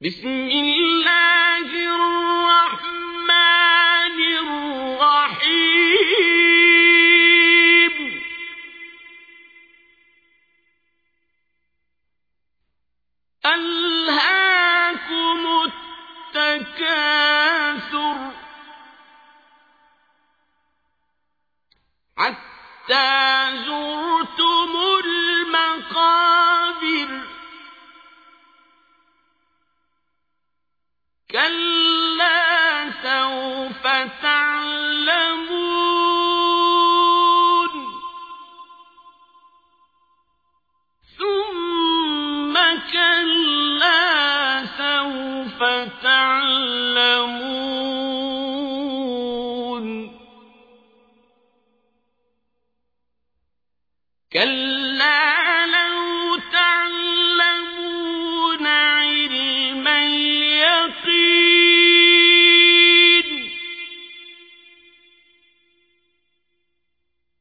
بسم الله الرحمن الرحيم. ألهاكم التكاثر حتى كلا سوف تعلمون ثم كلا سوف تعلمون كلا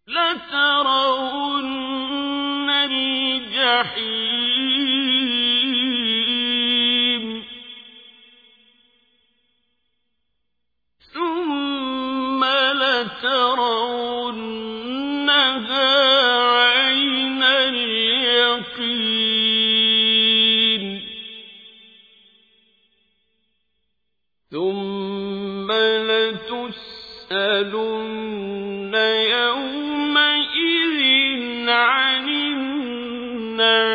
لترون الجحيم. ثم لترونها عين اليقين. ثم يسألن يومئذ عن النار